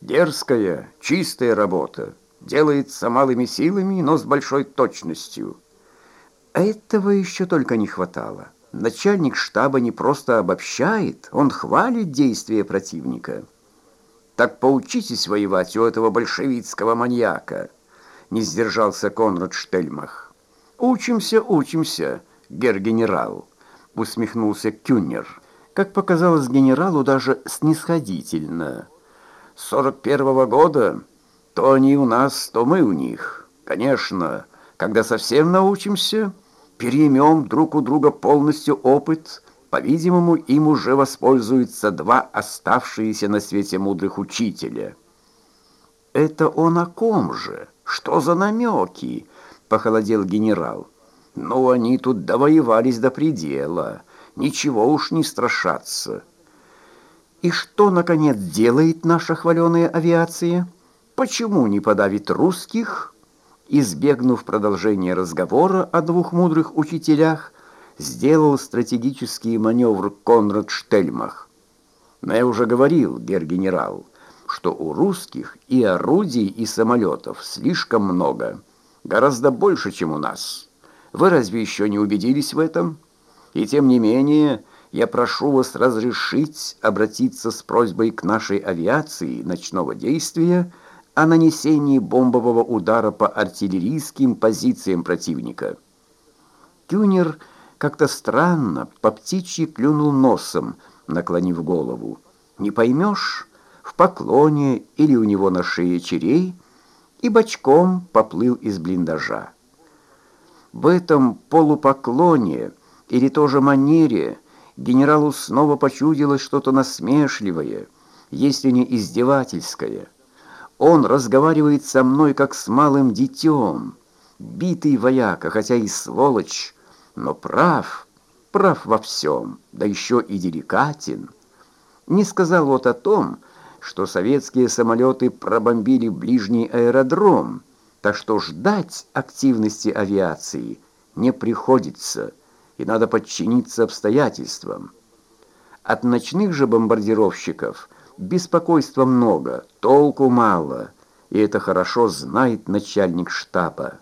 Дерзкая, чистая работа. Делается малыми силами, но с большой точностью. Этого еще только не хватало. Начальник штаба не просто обобщает, он хвалит действия противника. Так поучитесь воевать у этого большевистского маньяка, не сдержался Конрад Штельмах. Учимся, учимся, гер-генерал, усмехнулся Кюнер. Как показалось генералу, даже снисходительно. Сорок первого года то они у нас, то мы у них. Конечно, когда совсем научимся, переймем друг у друга полностью опыт. По-видимому, им уже воспользуются два оставшиеся на свете мудрых учителя. «Это он о ком же? Что за намеки?» — похолодел генерал. «Ну, они тут довоевались до предела. Ничего уж не страшаться». «И что, наконец, делает наша хваленая авиация? Почему не подавит русских?» избегнув продолжения разговора о двух мудрых учителях, сделал стратегический маневр Конрад Штельмах. Но я уже говорил, гер-генерал, что у русских и орудий, и самолетов слишком много, гораздо больше, чем у нас. Вы разве еще не убедились в этом? И тем не менее, я прошу вас разрешить обратиться с просьбой к нашей авиации ночного действия о нанесении бомбового удара по артиллерийским позициям противника. Кюнер как-то странно по птичьи клюнул носом, наклонив голову. Не поймешь, в поклоне или у него на шее черей, и бочком поплыл из блиндажа. В этом полупоклоне или тоже манере генералу снова почудилось что-то насмешливое, если не издевательское – он разговаривает со мной, как с малым детем. Битый вояка, хотя и сволочь, но прав, прав во всем, да еще и деликатен. Не сказал вот о том, что советские самолеты пробомбили ближний аэродром, так что ждать активности авиации не приходится, и надо подчиниться обстоятельствам. От ночных же бомбардировщиков – Беспокойства много, толку мало, и это хорошо знает начальник штаба.